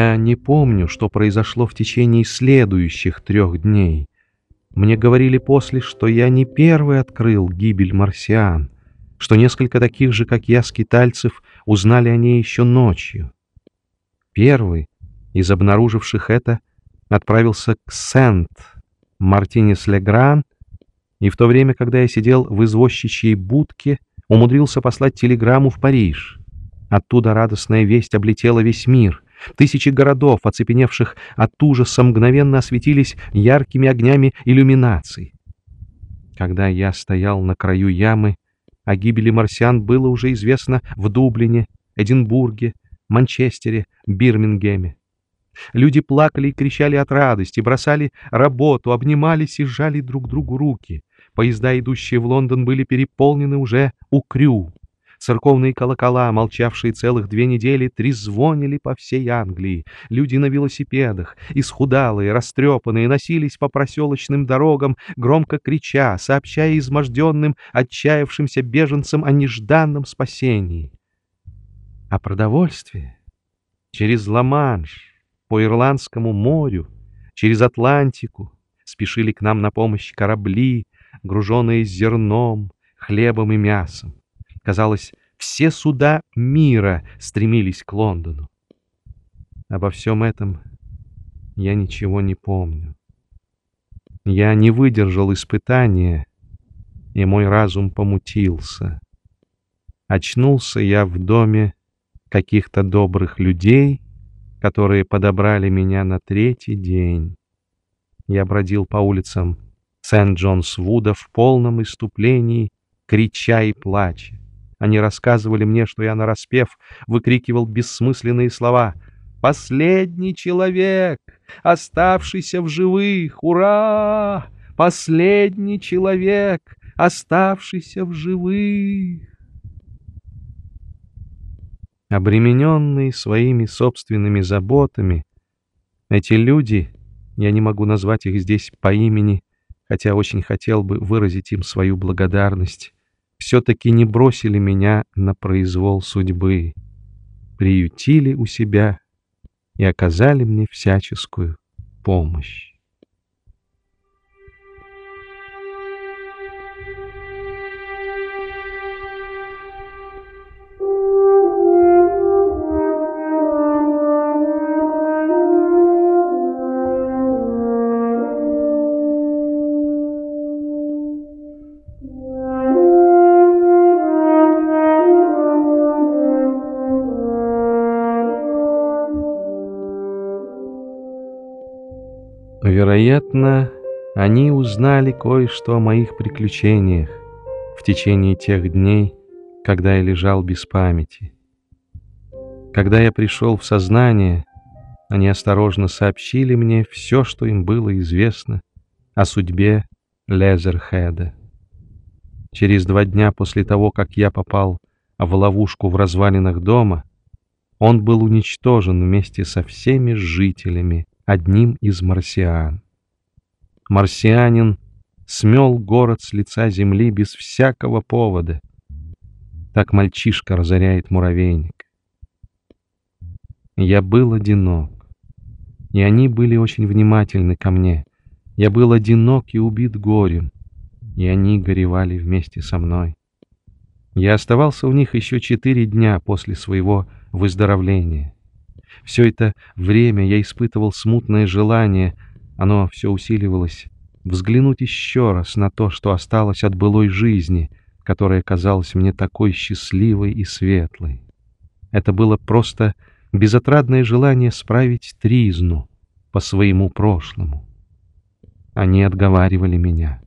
Я не помню, что произошло в течение следующих трех дней. Мне говорили после, что я не первый открыл гибель марсиан, что несколько таких же, как я, скитальцев узнали о ней еще ночью. Первый из обнаруживших это отправился к Сент, Мартинес Легран, и в то время, когда я сидел в извозчичьей будке, умудрился послать телеграмму в Париж. Оттуда радостная весть облетела весь мир — Тысячи городов, оцепеневших от ужаса, мгновенно осветились яркими огнями иллюминаций. Когда я стоял на краю ямы, о гибели марсиан было уже известно в Дублине, Эдинбурге, Манчестере, Бирмингеме. Люди плакали и кричали от радости, бросали работу, обнимались и сжали друг другу руки. Поезда, идущие в Лондон, были переполнены уже у Крю. Церковные колокола, молчавшие целых две недели, трезвонили по всей Англии. Люди на велосипедах, исхудалые, растрепанные, носились по проселочным дорогам, громко крича, сообщая изможденным, отчаявшимся беженцам о нежданном спасении. А продовольствие через Ла-Манш, по Ирландскому морю, через Атлантику спешили к нам на помощь корабли, груженные зерном, хлебом и мясом. Казалось, все суда мира стремились к Лондону. Обо всем этом я ничего не помню. Я не выдержал испытания, и мой разум помутился. Очнулся я в доме каких-то добрых людей, которые подобрали меня на третий день. Я бродил по улицам Сент-Джонс-Вуда в полном иступлении, крича и плача. Они рассказывали мне, что я нараспев выкрикивал бессмысленные слова «Последний человек, оставшийся в живых! Ура! Последний человек, оставшийся в живых!» Обремененные своими собственными заботами, эти люди, я не могу назвать их здесь по имени, хотя очень хотел бы выразить им свою благодарность, все-таки не бросили меня на произвол судьбы, приютили у себя и оказали мне всяческую помощь. Вероятно, они узнали кое-что о моих приключениях в течение тех дней, когда я лежал без памяти. Когда я пришел в сознание, они осторожно сообщили мне все, что им было известно о судьбе Лезерхеда. Через два дня после того, как я попал в ловушку в развалинах дома, он был уничтожен вместе со всеми жителями одним из марсиан. Марсианин смел город с лица земли без всякого повода. Так мальчишка разоряет муравейник. Я был одинок, и они были очень внимательны ко мне. Я был одинок и убит горем, и они горевали вместе со мной. Я оставался у них еще четыре дня после своего выздоровления. Все это время я испытывал смутное желание, оно все усиливалось, взглянуть еще раз на то, что осталось от былой жизни, которая казалась мне такой счастливой и светлой. Это было просто безотрадное желание справить тризну по своему прошлому. Они отговаривали меня.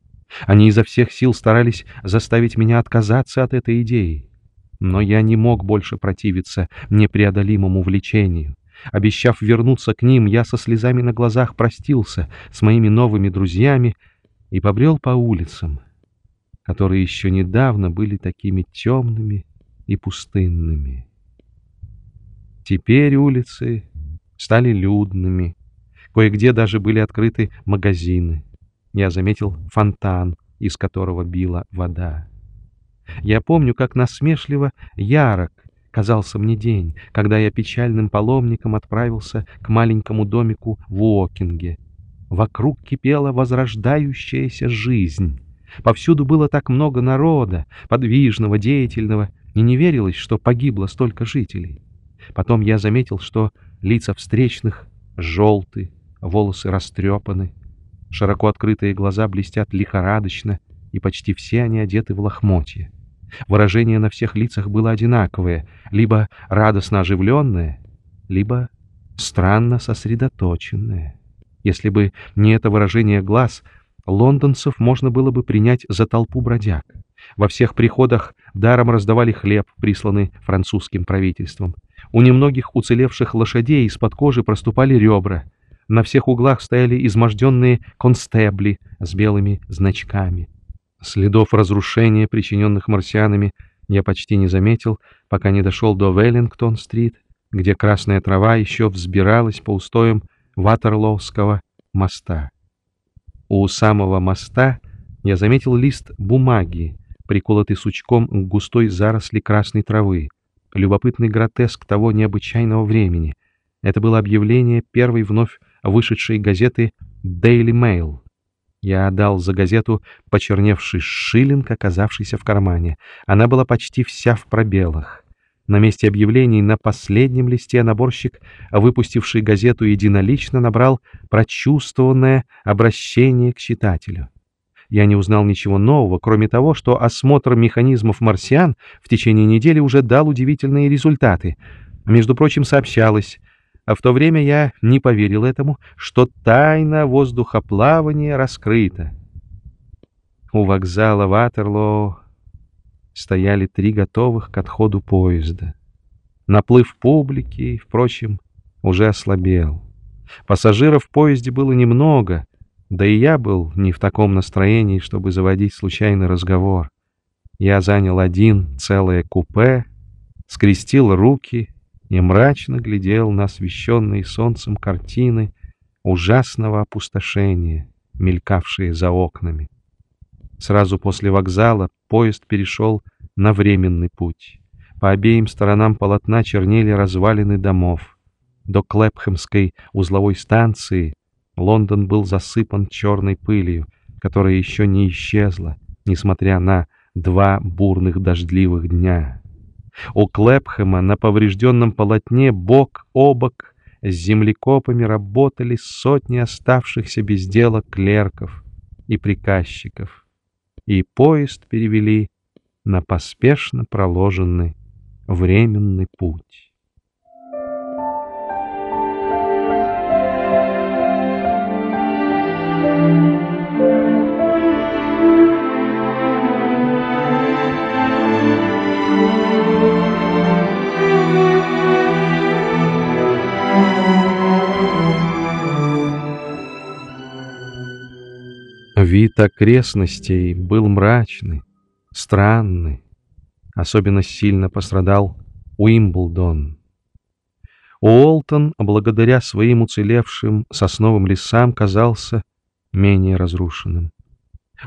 Они изо всех сил старались заставить меня отказаться от этой идеи. Но я не мог больше противиться непреодолимому влечению. Обещав вернуться к ним, я со слезами на глазах простился с моими новыми друзьями и побрел по улицам, которые еще недавно были такими темными и пустынными. Теперь улицы стали людными, кое-где даже были открыты магазины. Я заметил фонтан, из которого била вода. Я помню, как насмешливо ярок казался мне день, когда я печальным паломником отправился к маленькому домику в Уокинге. Вокруг кипела возрождающаяся жизнь. Повсюду было так много народа, подвижного, деятельного, и не верилось, что погибло столько жителей. Потом я заметил, что лица встречных желты, волосы растрепаны, широко открытые глаза блестят лихорадочно, и почти все они одеты в лохмотья. Выражение на всех лицах было одинаковое, либо радостно оживленное, либо странно сосредоточенное. Если бы не это выражение глаз, лондонцев можно было бы принять за толпу бродяг. Во всех приходах даром раздавали хлеб, присланный французским правительством. У немногих уцелевших лошадей из-под кожи проступали ребра. На всех углах стояли изможденные констебли с белыми значками. Следов разрушения, причиненных марсианами, я почти не заметил, пока не дошел до Веллингтон-стрит, где красная трава еще взбиралась по устоям Ватерлоуского моста. У самого моста я заметил лист бумаги, приколотый сучком к густой заросли красной травы, любопытный гротеск того необычайного времени. Это было объявление первой вновь вышедшей газеты «Daily Mail», я отдал за газету почерневший шиллинг, оказавшийся в кармане. Она была почти вся в пробелах. На месте объявлений на последнем листе наборщик, выпустивший газету единолично, набрал прочувствованное обращение к читателю. Я не узнал ничего нового, кроме того, что осмотр механизмов марсиан в течение недели уже дал удивительные результаты. Между прочим, сообщалось, а в то время я не поверил этому, что тайна воздухоплавания раскрыта. У вокзала Ватерлоо стояли три готовых к отходу поезда. Наплыв публики, впрочем, уже ослабел. Пассажиров в поезде было немного, да и я был не в таком настроении, чтобы заводить случайный разговор. Я занял один целое купе, скрестил руки и мрачно глядел на освещенные солнцем картины ужасного опустошения, мелькавшие за окнами. Сразу после вокзала поезд перешел на временный путь. По обеим сторонам полотна чернели развалины домов. До Клэпхэмской узловой станции Лондон был засыпан черной пылью, которая еще не исчезла, несмотря на два бурных дождливых дня. У Клэпхэма на поврежденном полотне бок о бок с землекопами работали сотни оставшихся без дела клерков и приказчиков, и поезд перевели на поспешно проложенный временный путь. Вид окрестностей был мрачный, странный. Особенно сильно пострадал Уимблдон. Уолтон, благодаря своим уцелевшим сосновым лесам, казался менее разрушенным.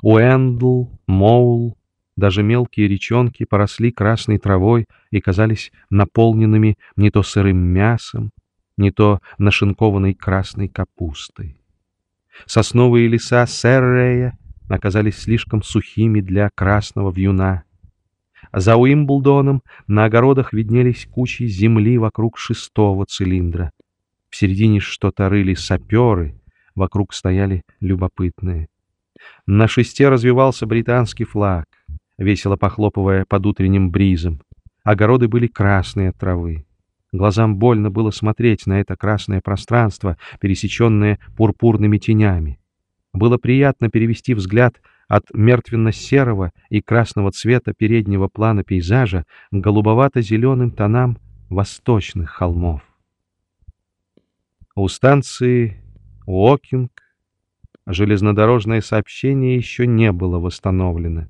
Уэндл, Моул, даже мелкие речонки поросли красной травой и казались наполненными не то сырым мясом, не то нашинкованной красной капустой. Сосновые леса Серрея оказались слишком сухими для красного вьюна. За Уимблдоном на огородах виднелись кучи земли вокруг шестого цилиндра. В середине что-то рыли саперы, вокруг стояли любопытные. На шесте развивался британский флаг, весело похлопывая под утренним бризом. Огороды были красные от травы. Глазам больно было смотреть на это красное пространство, пересеченное пурпурными тенями. Было приятно перевести взгляд от мертвенно-серого и красного цвета переднего плана пейзажа к голубовато-зеленым тонам восточных холмов. У станции Уокинг железнодорожное сообщение еще не было восстановлено,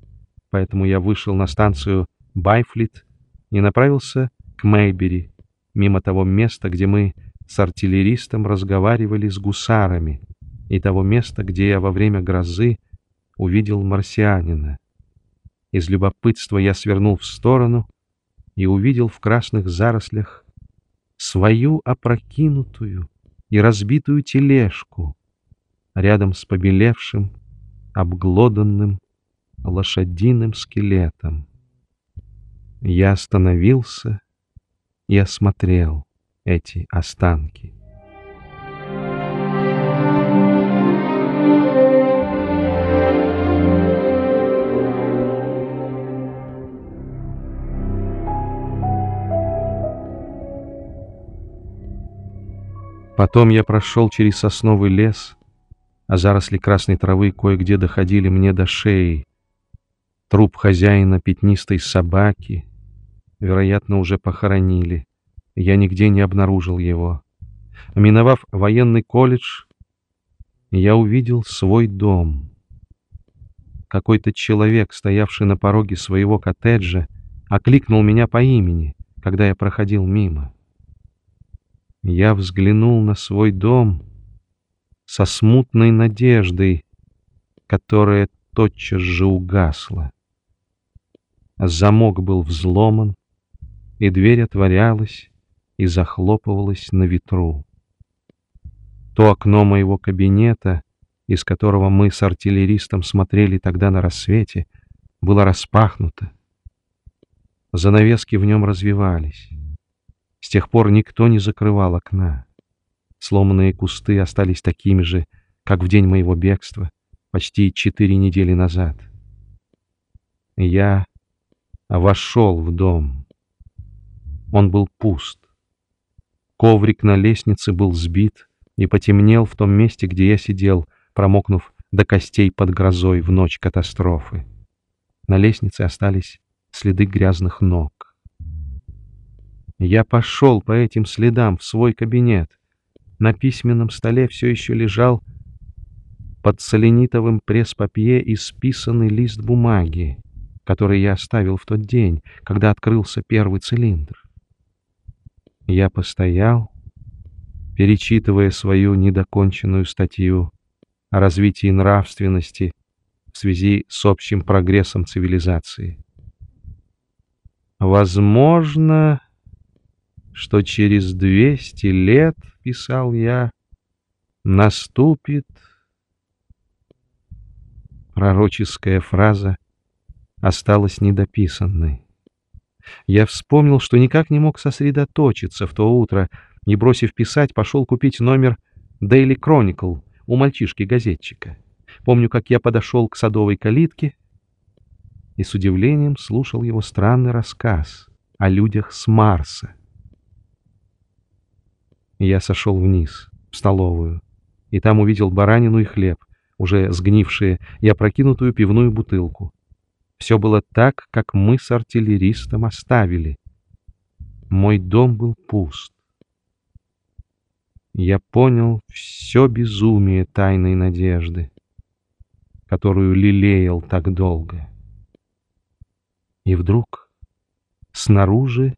поэтому я вышел на станцию Байфлит и направился к Мейбери, мимо того места, где мы с артиллеристом разговаривали с гусарами, и того места, где я во время грозы увидел марсианина. Из любопытства я свернул в сторону и увидел в красных зарослях свою опрокинутую и разбитую тележку рядом с побелевшим, обглоданным лошадиным скелетом. Я остановился и осмотрел эти останки. Потом я прошел через сосновый лес, а заросли красной травы кое-где доходили мне до шеи. Труп хозяина пятнистой собаки, вероятно, уже похоронили. Я нигде не обнаружил его. Миновав военный колледж, я увидел свой дом. Какой-то человек, стоявший на пороге своего коттеджа, окликнул меня по имени, когда я проходил мимо я взглянул на свой дом со смутной надеждой, которая тотчас же угасла. Замок был взломан, и дверь отворялась и захлопывалась на ветру. То окно моего кабинета, из которого мы с артиллеристом смотрели тогда на рассвете, было распахнуто. Занавески в нем развивались. С тех пор никто не закрывал окна. Сломанные кусты остались такими же, как в день моего бегства, почти четыре недели назад. Я вошел в дом. Он был пуст. Коврик на лестнице был сбит и потемнел в том месте, где я сидел, промокнув до костей под грозой в ночь катастрофы. На лестнице остались следы грязных ног. Я пошел по этим следам в свой кабинет. На письменном столе все еще лежал под соленитовым пресс-папье исписанный лист бумаги, который я оставил в тот день, когда открылся первый цилиндр. Я постоял, перечитывая свою недоконченную статью о развитии нравственности в связи с общим прогрессом цивилизации. Возможно, что через двести лет, писал я, наступит пророческая фраза осталась недописанной. Я вспомнил, что никак не мог сосредоточиться в то утро и, бросив писать, пошел купить номер Daily Chronicle у мальчишки-газетчика. Помню, как я подошел к садовой калитке и с удивлением слушал его странный рассказ о людях с Марса. Я сошел вниз, в столовую, и там увидел баранину и хлеб, уже сгнившие, и опрокинутую пивную бутылку. Все было так, как мы с артиллеристом оставили. Мой дом был пуст. Я понял все безумие тайной надежды, которую лелеял так долго. И вдруг снаружи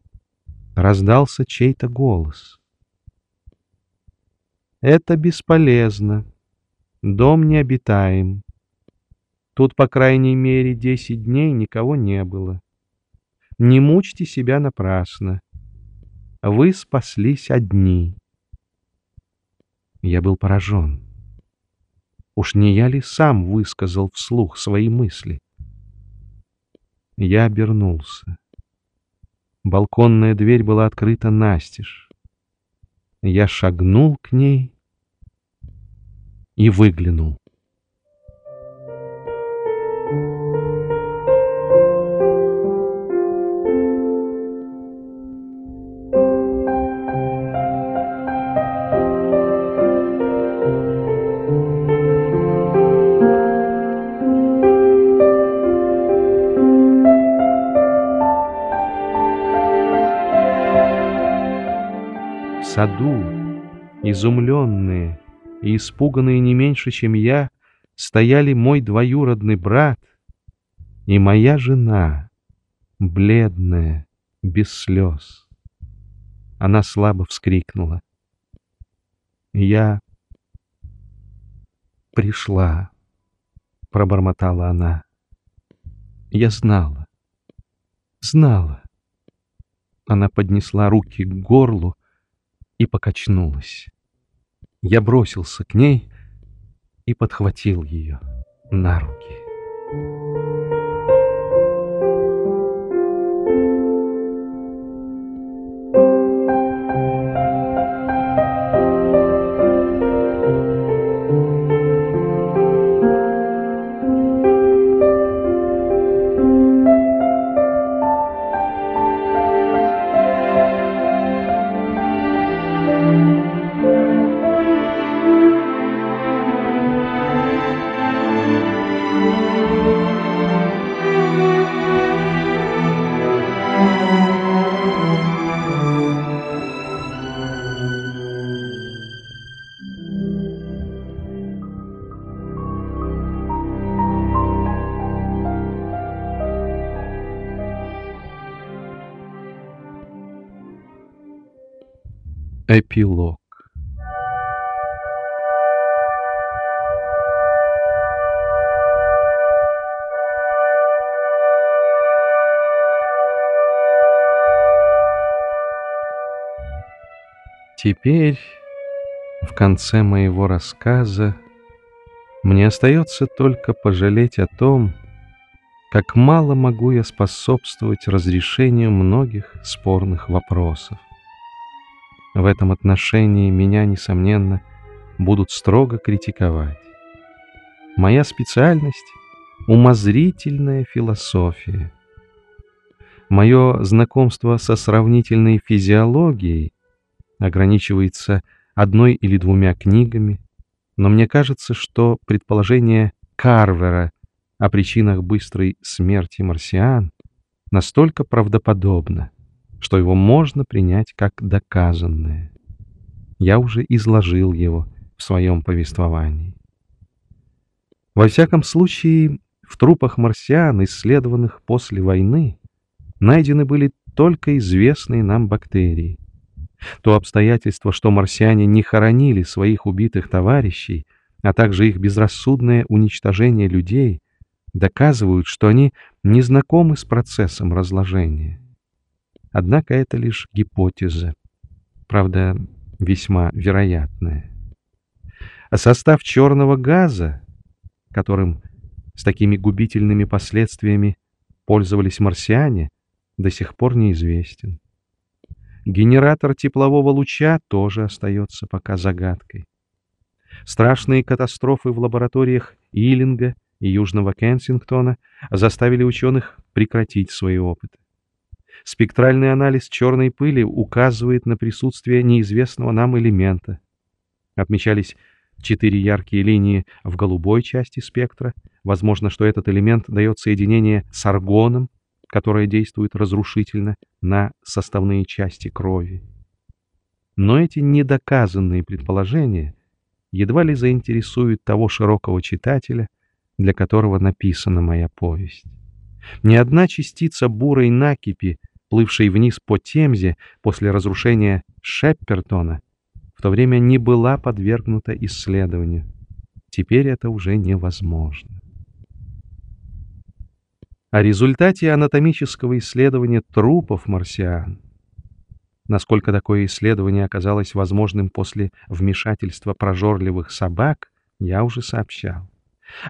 раздался чей-то голос — это бесполезно. Дом необитаем. Тут, по крайней мере, десять дней никого не было. Не мучьте себя напрасно. Вы спаслись одни. Я был поражен. Уж не я ли сам высказал вслух свои мысли? Я обернулся. Балконная дверь была открыта настежь. Я шагнул к ней и выглянул. Изумленные и испуганные не меньше, чем я, стояли мой двоюродный брат и моя жена, бледная, без слез. Она слабо вскрикнула. «Я пришла», — пробормотала она. «Я знала, знала. Она поднесла руки к горлу и покачнулась. Я бросился к ней и подхватил ее на руки. Эпилог Теперь, в конце моего рассказа, мне остается только пожалеть о том, как мало могу я способствовать разрешению многих спорных вопросов. В этом отношении меня, несомненно, будут строго критиковать. Моя специальность — умозрительная философия. Мое знакомство со сравнительной физиологией ограничивается одной или двумя книгами, но мне кажется, что предположение Карвера о причинах быстрой смерти марсиан настолько правдоподобно, что его можно принять как доказанное. Я уже изложил его в своем повествовании. Во всяком случае, в трупах марсиан, исследованных после войны, найдены были только известные нам бактерии. То обстоятельство, что марсиане не хоронили своих убитых товарищей, а также их безрассудное уничтожение людей, доказывают, что они не знакомы с процессом разложения. Однако это лишь гипотеза, правда, весьма вероятная. А состав черного газа, которым с такими губительными последствиями пользовались марсиане, до сих пор неизвестен. Генератор теплового луча тоже остается пока загадкой. Страшные катастрофы в лабораториях Илинга и Южного Кенсингтона заставили ученых прекратить свои опыты. Спектральный анализ черной пыли указывает на присутствие неизвестного нам элемента. Отмечались четыре яркие линии в голубой части спектра. Возможно, что этот элемент дает соединение с аргоном, которое действует разрушительно на составные части крови. Но эти недоказанные предположения едва ли заинтересуют того широкого читателя, для которого написана моя повесть. Ни одна частица бурой накипи плывшей вниз по Темзе после разрушения Шеппертона, в то время не была подвергнута исследованию. Теперь это уже невозможно. О результате анатомического исследования трупов марсиан, насколько такое исследование оказалось возможным после вмешательства прожорливых собак, я уже сообщал.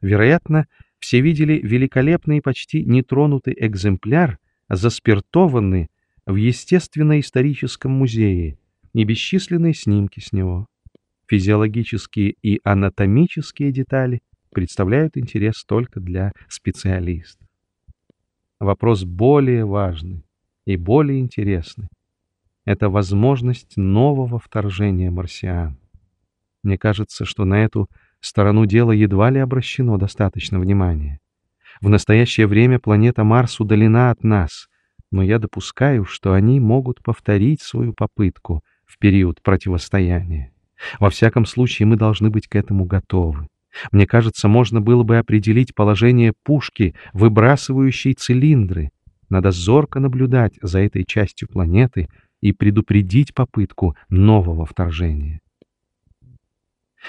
Вероятно, все видели великолепный почти нетронутый экземпляр — заспиртованы в Естественно-историческом музее и бесчисленные снимки с него. Физиологические и анатомические детали представляют интерес только для специалистов. Вопрос более важный и более интересный — это возможность нового вторжения марсиан. Мне кажется, что на эту сторону дела едва ли обращено достаточно внимания. В настоящее время планета Марс удалена от нас, но я допускаю, что они могут повторить свою попытку в период противостояния. Во всяком случае, мы должны быть к этому готовы. Мне кажется, можно было бы определить положение пушки, выбрасывающей цилиндры. Надо зорко наблюдать за этой частью планеты и предупредить попытку нового вторжения.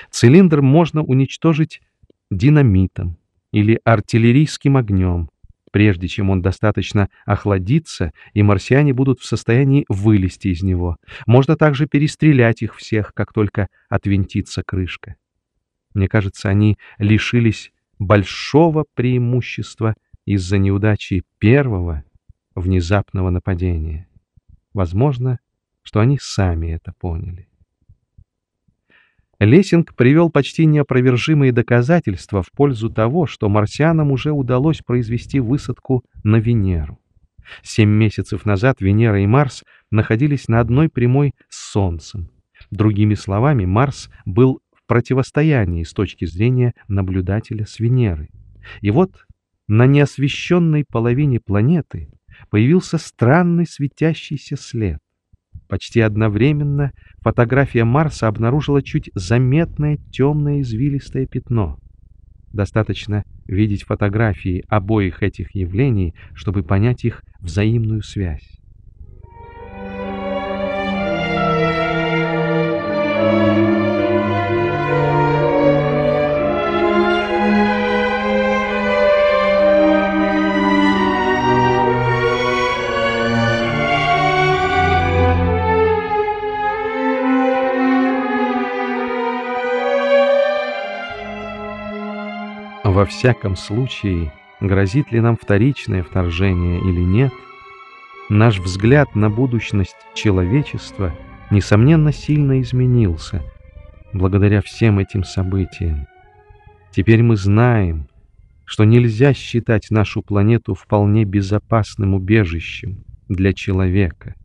Цилиндр можно уничтожить динамитом, или артиллерийским огнем, прежде чем он достаточно охладится, и марсиане будут в состоянии вылезти из него. Можно также перестрелять их всех, как только отвинтится крышка. Мне кажется, они лишились большого преимущества из-за неудачи первого внезапного нападения. Возможно, что они сами это поняли. Лессинг привел почти неопровержимые доказательства в пользу того, что марсианам уже удалось произвести высадку на Венеру. Семь месяцев назад Венера и Марс находились на одной прямой с Солнцем. Другими словами, Марс был в противостоянии с точки зрения наблюдателя с Венеры. И вот на неосвещенной половине планеты появился странный светящийся след. Почти одновременно фотография Марса обнаружила чуть заметное темное извилистое пятно. Достаточно видеть фотографии обоих этих явлений, чтобы понять их взаимную связь. Во всяком случае, грозит ли нам вторичное вторжение или нет, наш взгляд на будущность человечества, несомненно, сильно изменился благодаря всем этим событиям. Теперь мы знаем, что нельзя считать нашу планету вполне безопасным убежищем для человека.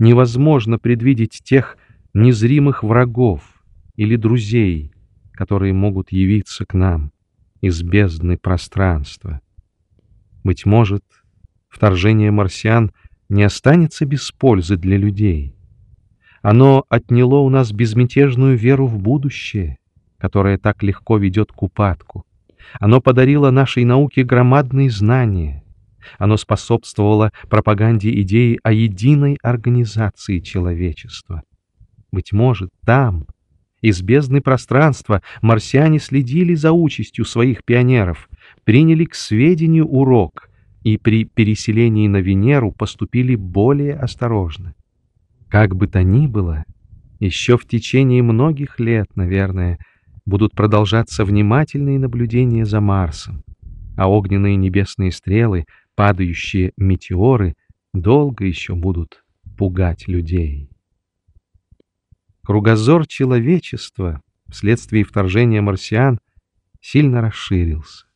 Невозможно предвидеть тех незримых врагов или друзей, которые могут явиться к нам из бездны пространства. Быть может, вторжение марсиан не останется без пользы для людей. Оно отняло у нас безмятежную веру в будущее, которая так легко ведет к упадку. Оно подарило нашей науке громадные знания. Оно способствовало пропаганде идеи о единой организации человечества. Быть может, там, из бездны пространства марсиане следили за участью своих пионеров, приняли к сведению урок и при переселении на Венеру поступили более осторожно. Как бы то ни было, еще в течение многих лет, наверное, будут продолжаться внимательные наблюдения за Марсом, а огненные небесные стрелы, падающие метеоры, долго еще будут пугать людей. Кругозор человечества вследствие вторжения марсиан сильно расширился.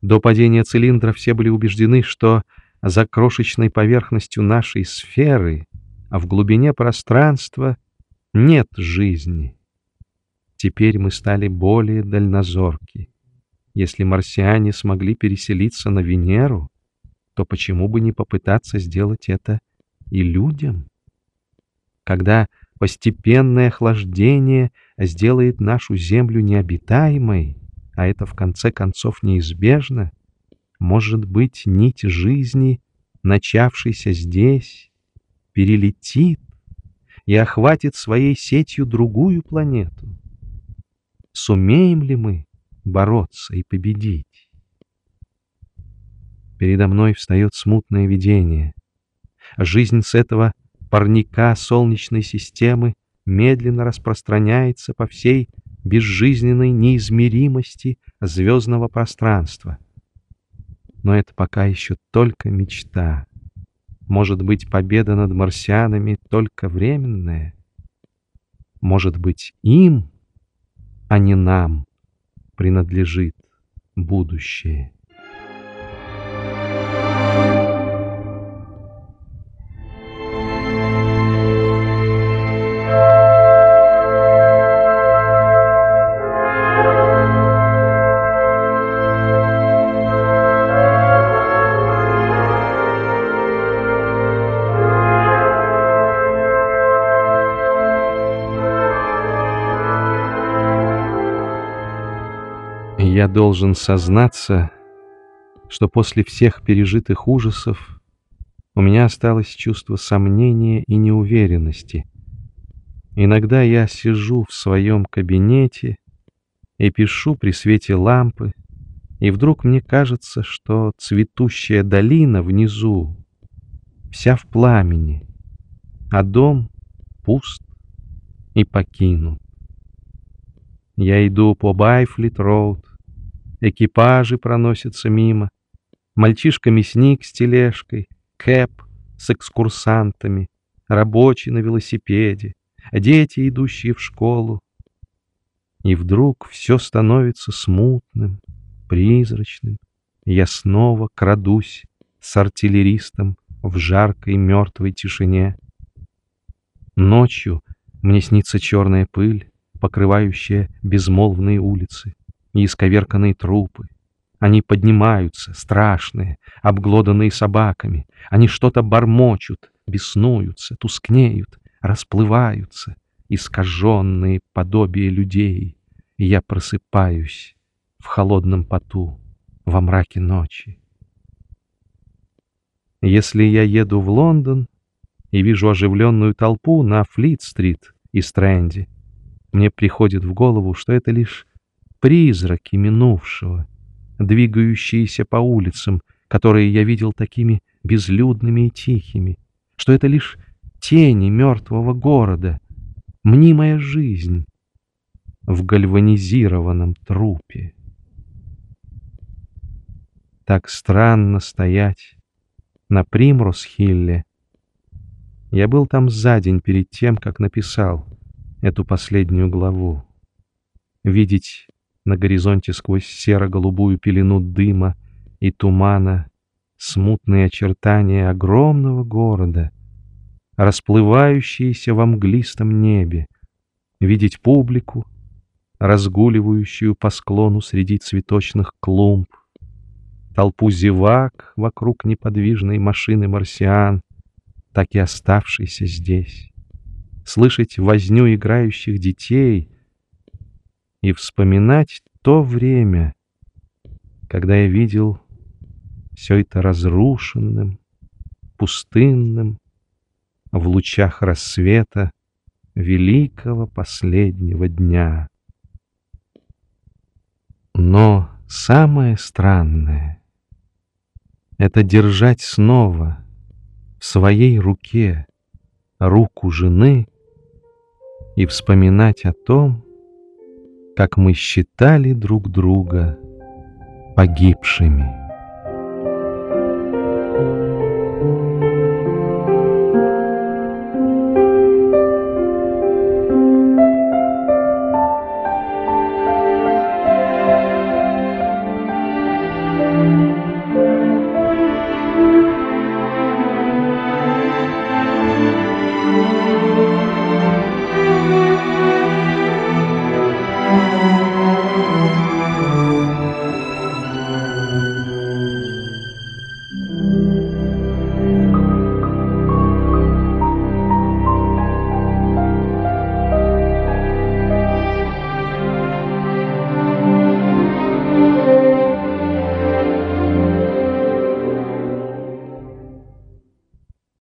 До падения цилиндра все были убеждены, что за крошечной поверхностью нашей сферы, а в глубине пространства нет жизни. Теперь мы стали более дальнозорки. Если марсиане смогли переселиться на Венеру, то почему бы не попытаться сделать это и людям? Когда Постепенное охлаждение сделает нашу землю необитаемой, а это в конце концов неизбежно. Может быть, нить жизни, начавшейся здесь, перелетит и охватит своей сетью другую планету. Сумеем ли мы бороться и победить? Передо мной встает смутное видение. Жизнь с этого парника Солнечной системы медленно распространяется по всей безжизненной неизмеримости звездного пространства. Но это пока еще только мечта. Может быть, победа над марсианами только временная? Может быть, им, а не нам, принадлежит будущее? Должен сознаться, что после всех пережитых ужасов у меня осталось чувство сомнения и неуверенности. Иногда я сижу в своем кабинете и пишу при свете лампы И вдруг мне кажется, что цветущая долина внизу вся в пламени, а дом пуст и покинут. Я иду по Байфлит-роуд, экипажи проносятся мимо, мальчишка-мясник с тележкой, кэп с экскурсантами, рабочий на велосипеде, дети, идущие в школу. И вдруг все становится смутным, призрачным, я снова крадусь с артиллеристом в жаркой мертвой тишине. Ночью мне снится черная пыль, покрывающая безмолвные улицы и исковерканные трупы. Они поднимаются, страшные, обглоданные собаками. Они что-то бормочут, беснуются, тускнеют, расплываются, искаженные подобие людей. И я просыпаюсь в холодном поту, во мраке ночи. Если я еду в Лондон и вижу оживленную толпу на Флит-стрит и Стрэнде, мне приходит в голову, что это лишь призраки минувшего, двигающиеся по улицам, которые я видел такими безлюдными и тихими, что это лишь тени мертвого города, мнимая жизнь в гальванизированном трупе. Так странно стоять на Примрус-Хилле. Я был там за день перед тем, как написал эту последнюю главу. Видеть на горизонте сквозь серо-голубую пелену дыма и тумана смутные очертания огромного города, расплывающиеся во мглистом небе, видеть публику, разгуливающую по склону среди цветочных клумб, толпу зевак вокруг неподвижной машины марсиан, так и оставшейся здесь, слышать возню играющих детей и вспоминать то время, когда я видел все это разрушенным, пустынным, в лучах рассвета великого последнего дня. Но самое странное — это держать снова в своей руке руку жены и вспоминать о том, как мы считали друг друга погибшими.